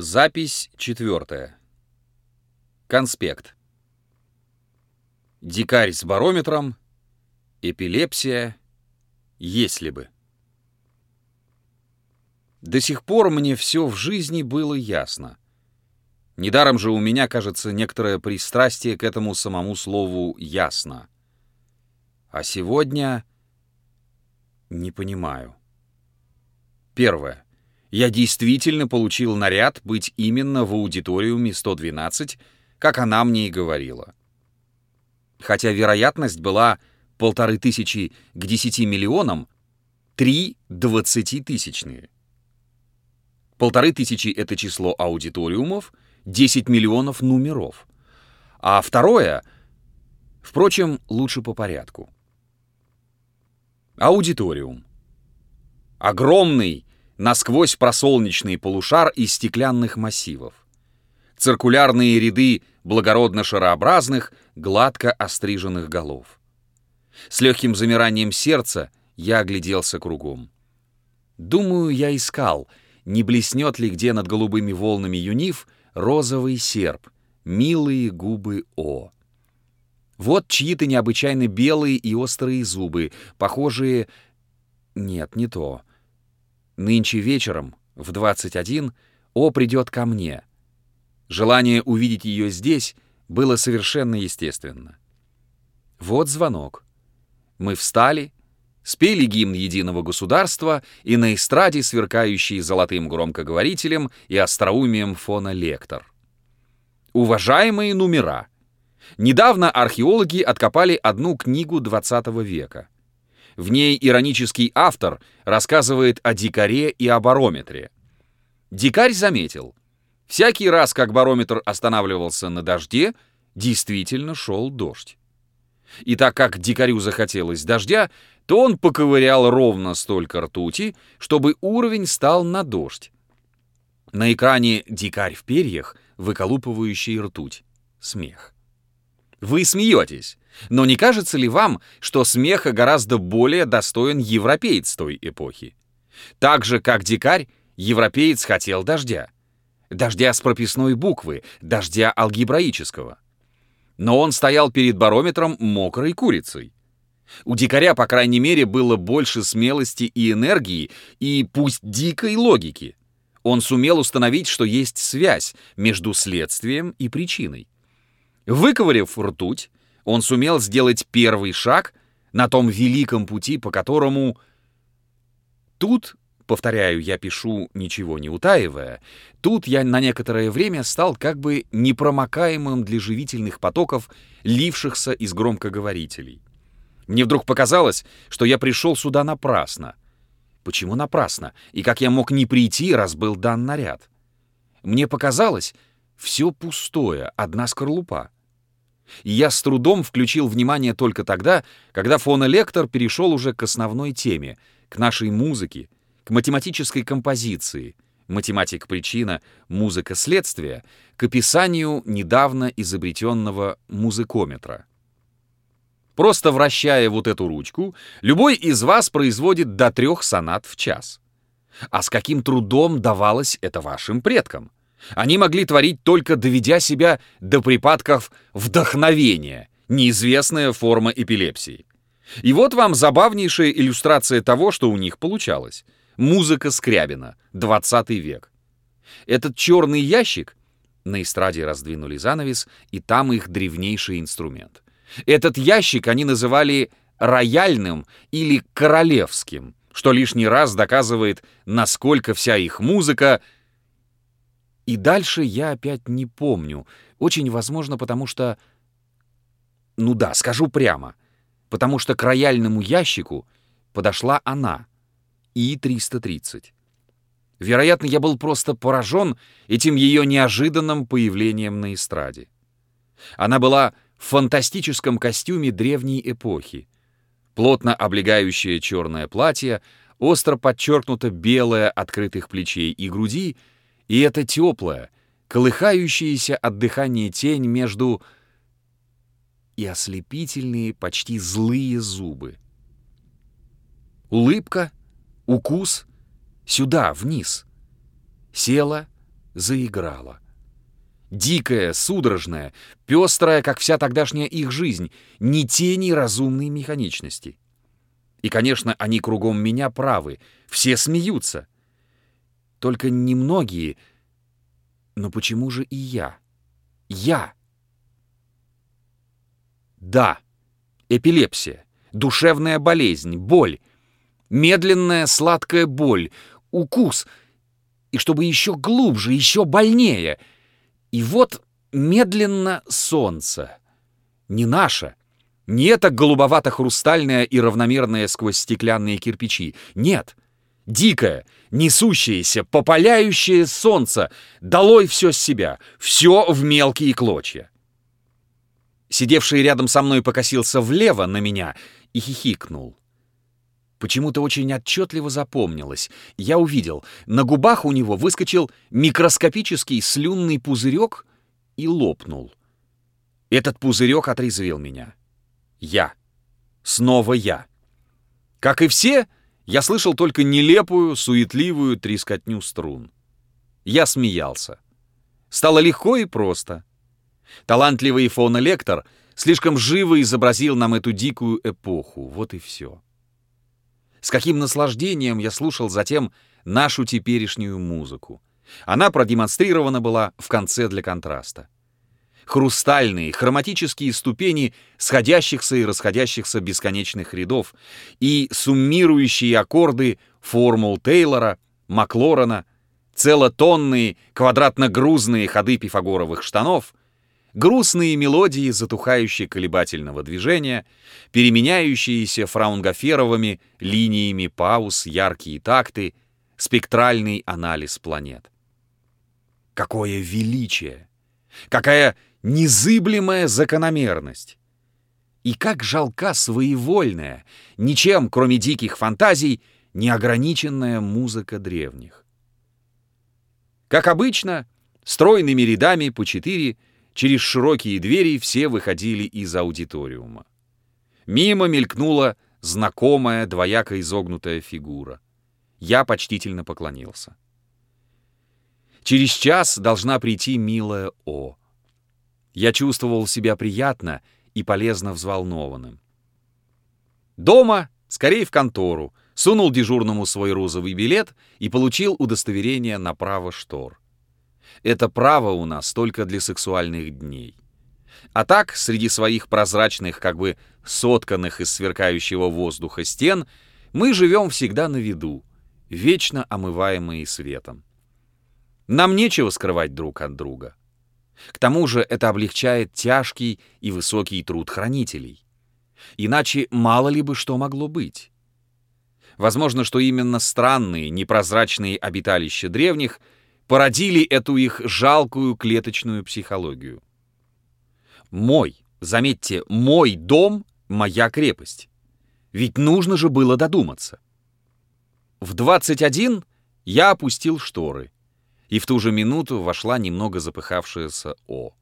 Запись четвертая. Конспект. Дикарь с барометром. Эпилепсия. Если бы. До сих пор мне все в жизни было ясно. Недаром же у меня, кажется, некоторое пристрастие к этому самому слову «ясно». А сегодня не понимаю. Первое. Я действительно получил наряд быть именно в аудиториуме 112, как она мне и говорила. Хотя вероятность была полторы тысячи к десяти миллионам, три двадцатитысячные. Полторы тысячи — это число аудиториумов, 10 миллионов номеров. А второе, впрочем, лучше по порядку. Аудиториум. Огромный, насквозь просолнечный полушар из стеклянных массивов. Циркулярные ряды благородно шарообразных, гладко остриженных голов. С легким замиранием сердца я огляделся кругом. Думаю, я искал, не блеснет ли где над голубыми волнами юнив розовый серп, милые губы О. Вот чьи-то необычайно белые и острые зубы, похожие... Нет, не то. Нынче вечером, в 21, О придет ко мне. Желание увидеть ее здесь было совершенно естественно. Вот звонок. Мы встали, спели гимн единого государства и на эстраде, сверкающий золотым громкоговорителем и остроумием фона лектор. Уважаемые номера! Недавно археологи откопали одну книгу 20 века — в ней иронический автор рассказывает о дикаре и о барометре. Дикарь заметил, всякий раз, как барометр останавливался на дожде, действительно шел дождь. И так как дикарю захотелось дождя, то он поковырял ровно столько ртути, чтобы уровень стал на дождь. На экране дикарь в перьях, выколупывающий ртуть. Смех. Вы смеетесь. Но не кажется ли вам, что смеха гораздо более достоин европеец той эпохи? Так же, как дикарь, европеец хотел дождя. Дождя с прописной буквы, дождя алгебраического. Но он стоял перед барометром мокрой курицей. У дикаря, по крайней мере, было больше смелости и энергии, и пусть дикой логики. Он сумел установить, что есть связь между следствием и причиной. Выковырив ртуть, он сумел сделать первый шаг на том великом пути, по которому... Тут, повторяю, я пишу, ничего не утаивая, тут я на некоторое время стал как бы непромокаемым для живительных потоков, лившихся из громкоговорителей. Мне вдруг показалось, что я пришел сюда напрасно. Почему напрасно? И как я мог не прийти, раз был дан наряд? Мне показалось, все пустое, одна скорлупа. И я с трудом включил внимание только тогда, когда фонолектор перешел уже к основной теме, к нашей музыке, к математической композиции, математик-причина, музыка-следствие, к описанию недавно изобретенного музыкометра. Просто вращая вот эту ручку, любой из вас производит до трех сонат в час. А с каким трудом давалось это вашим предкам? Они могли творить только доведя себя до припадков вдохновения, неизвестная форма эпилепсии. И вот вам забавнейшая иллюстрация того, что у них получалось. Музыка Скрябина, 20 век. Этот черный ящик, на эстраде раздвинули занавес, и там их древнейший инструмент. Этот ящик они называли рояльным или королевским, что лишний раз доказывает, насколько вся их музыка — и дальше я опять не помню. Очень возможно, потому что... Ну да, скажу прямо. Потому что к рояльному ящику подошла она. И-330. Вероятно, я был просто поражен этим ее неожиданным появлением на эстраде. Она была в фантастическом костюме древней эпохи. Плотно облегающее черное платье, остро подчеркнуто белое открытых плечей и груди — и это теплая, колыхающаяся от дыхания тень между... и ослепительные, почти злые зубы. Улыбка, укус, сюда, вниз. Села, заиграла. Дикая, судорожная, пестрая, как вся тогдашняя их жизнь, ни тени разумной механичности. И, конечно, они кругом меня правы, все смеются. Только немногие... Но почему же и я? Я! Да, эпилепсия, душевная болезнь, боль, медленная сладкая боль, укус, и чтобы еще глубже, еще больнее. И вот медленно солнце. Не наше, не это голубовато-хрустальное и равномерное сквозь стеклянные кирпичи. Нет, дикое, несущееся, попаляющее солнце, долой все с себя, все в мелкие клочья. Сидевший рядом со мной покосился влево на меня и хихикнул. Почему-то очень отчетливо запомнилось. Я увидел, на губах у него выскочил микроскопический слюнный пузырек и лопнул. Этот пузырек отрезвил меня. Я. Снова я. Как и все, я слышал только нелепую, суетливую трескотню струн. Я смеялся. Стало легко и просто. Талантливый фонолектор слишком живо изобразил нам эту дикую эпоху. Вот и все. С каким наслаждением я слушал затем нашу теперешнюю музыку. Она продемонстрирована была в конце для контраста. Хрустальные, хроматические ступени сходящихся и расходящихся бесконечных рядов и суммирующие аккорды формул Тейлора, Маклорена, целотонные квадратно-грузные ходы пифагоровых штанов — грустные мелодии затухающие колебательного движения, переменяющиеся фраунгоферовыми линиями пауз, яркие такты, спектральный анализ планет. Какое величие! Какая незыблемая закономерность! И как жалка своевольная, ничем, кроме диких фантазий, неограниченная музыка древних. Как обычно, стройными рядами по четыре Через широкие двери все выходили из аудиториума. Мимо мелькнула знакомая двояко изогнутая фигура. Я почтительно поклонился. Через час должна прийти милая О. Я чувствовал себя приятно и полезно взволнованным. Дома, скорее в контору, сунул дежурному свой розовый билет и получил удостоверение на право штор. Это право у нас только для сексуальных дней. А так, среди своих прозрачных, как бы сотканных из сверкающего воздуха стен, мы живем всегда на виду, вечно омываемые светом. Нам нечего скрывать друг от друга. К тому же это облегчает тяжкий и высокий труд хранителей. Иначе мало ли бы что могло быть. Возможно, что именно странные, непрозрачные обиталища древних — породили эту их жалкую клеточную психологию. Мой, заметьте, мой дом — моя крепость. Ведь нужно же было додуматься. В 21 я опустил шторы, и в ту же минуту вошла немного запыхавшаяся О.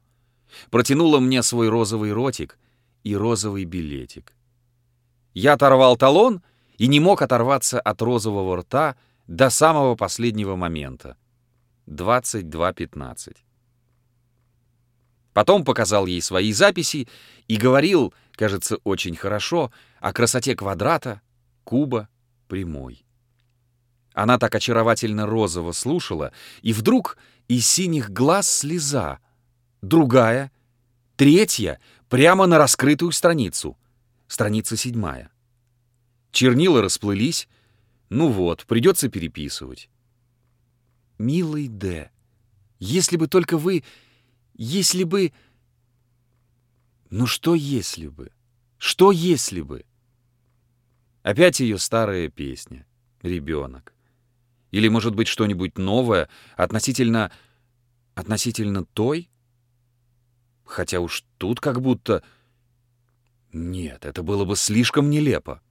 Протянула мне свой розовый ротик и розовый билетик. Я оторвал талон и не мог оторваться от розового рта до самого последнего момента, 22.15. Потом показал ей свои записи и говорил, кажется, очень хорошо, о красоте квадрата, куба, прямой. Она так очаровательно розово слушала, и вдруг из синих глаз слеза, другая, третья, прямо на раскрытую страницу, страница седьмая. Чернила расплылись, ну вот, придется переписывать. «Милый Д, если бы только вы... Если бы...» «Ну что если бы? Что если бы?» Опять ее старая песня «Ребенок». Или, может быть, что-нибудь новое относительно... относительно той? Хотя уж тут как будто... Нет, это было бы слишком нелепо.